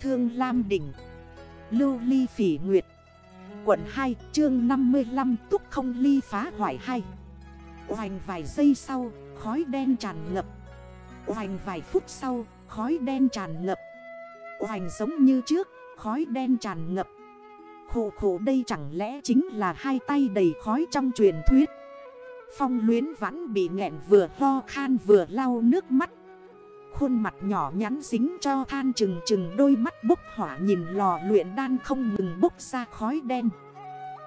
Thương Lam Đỉnh, Lưu Ly Phỉ Nguyệt, Quận 2 chương 55 Túc không ly phá hoại 2 Hoành vài giây sau, Khói đen tràn ngập. Hoành vài phút sau, Khói đen tràn ngập. Hoành giống như trước, Khói đen tràn ngập. Khổ khổ đây chẳng lẽ chính là hai tay đầy khói trong truyền thuyết? Phong luyến vẫn bị nghẹn vừa ho khan vừa lau nước mắt. Khuôn mặt nhỏ nhắn dính cho than chừng chừng, đôi mắt bốc hỏa nhìn lò luyện đan không ngừng bốc ra khói đen.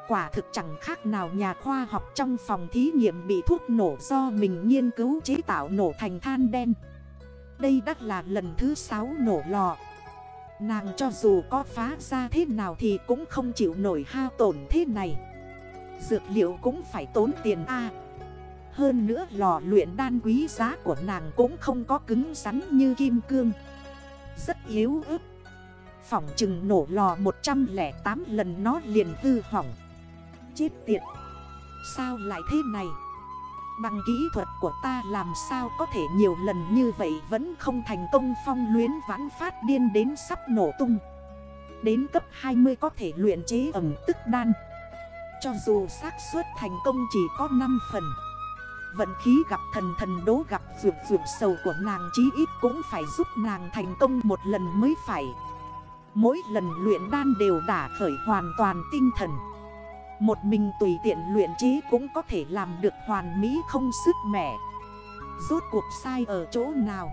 Quả thực chẳng khác nào nhà khoa học trong phòng thí nghiệm bị thuốc nổ do mình nghiên cứu chế tạo nổ thành than đen. Đây đắt là lần thứ 6 nổ lò. Nàng cho dù có phá ra thế nào thì cũng không chịu nổi hao tổn thế này. Dược liệu cũng phải tốn tiền A hơn nữa lò luyện đan quý giá của nàng cũng không có cứng rắn như kim cương. Rất yếu ớt. Phỏng chừng nổ lò 108 lần nó liền hư hỏng. Chết tiệt. Sao lại thế này? Bằng kỹ thuật của ta làm sao có thể nhiều lần như vậy Vẫn không thành công phong luyến vãn phát điên đến sắp nổ tung. Đến cấp 20 có thể luyện chế ẩm tức đan. Cho dù xác suất thành công chỉ có 5 phần. Vận khí gặp thần thần đố gặp vượt vượt sầu của nàng chí ít cũng phải giúp nàng thành công một lần mới phải. Mỗi lần luyện đan đều đả khởi hoàn toàn tinh thần. Một mình tùy tiện luyện chí cũng có thể làm được hoàn mỹ không sức mẻ. Rốt cuộc sai ở chỗ nào?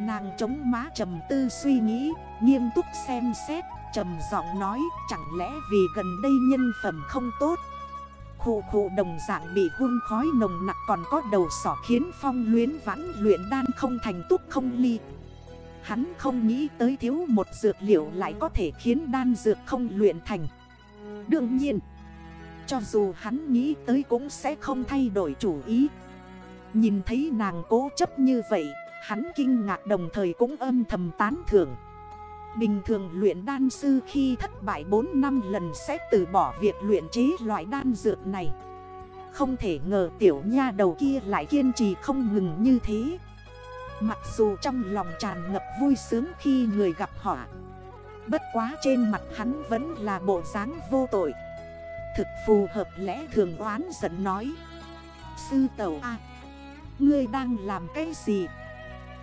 Nàng chống má trầm tư suy nghĩ, Nghiêm túc xem xét, trầm giọng nói, Chẳng lẽ vì gần đây nhân phẩm không tốt? Khụ khụ đồng dạng bị hung khói nồng nặng còn có đầu sỏ khiến phong luyến vãn luyện đan không thành túc không ly. Hắn không nghĩ tới thiếu một dược liệu lại có thể khiến đan dược không luyện thành. Đương nhiên, cho dù hắn nghĩ tới cũng sẽ không thay đổi chủ ý. Nhìn thấy nàng cố chấp như vậy, hắn kinh ngạc đồng thời cũng âm thầm tán thưởng. Bình thường luyện đan sư khi thất bại 4 năm lần sẽ từ bỏ việc luyện chế loại đan dược này. Không thể ngờ tiểu nha đầu kia lại kiên trì không ngừng như thế. Mặc dù trong lòng tràn ngập vui sướng khi người gặp họa Bất quá trên mặt hắn vẫn là bộ dáng vô tội. Thực phù hợp lẽ thường oán giận nói, Sư tẩu A, Ngươi đang làm cái gì?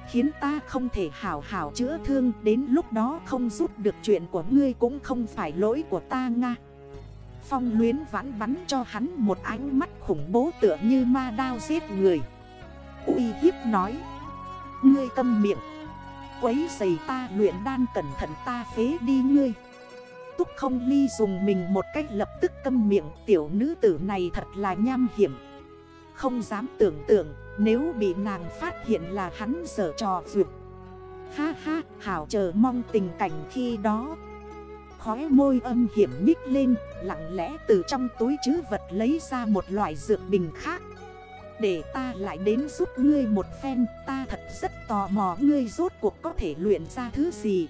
Khiến ta không thể hảo hảo chữa thương, Đến lúc đó không giúp được chuyện của ngươi cũng không phải lỗi của ta Nga. Phong luyến vãn bắn cho hắn một ánh mắt khủng bố tựa như ma đao giết người. Uy hiếp nói, Ngươi câm miệng, Quấy giày ta, luyện đan cẩn thận ta phế đi ngươi. Túc không ly dùng mình một cách lập tức câm miệng, Tiểu nữ tử này thật là nham hiểm. Không dám tưởng tượng, nếu bị nàng phát hiện là hắn dở trò vượt. Ha ha, hảo chờ mong tình cảnh khi đó. Khói môi âm hiểm nhích lên, Lặng lẽ từ trong túi chứ vật lấy ra một loại dược bình khác. Để ta lại đến giúp ngươi một phen, Ta thật rất tò mò ngươi rốt cuộc có thể luyện ra thứ gì.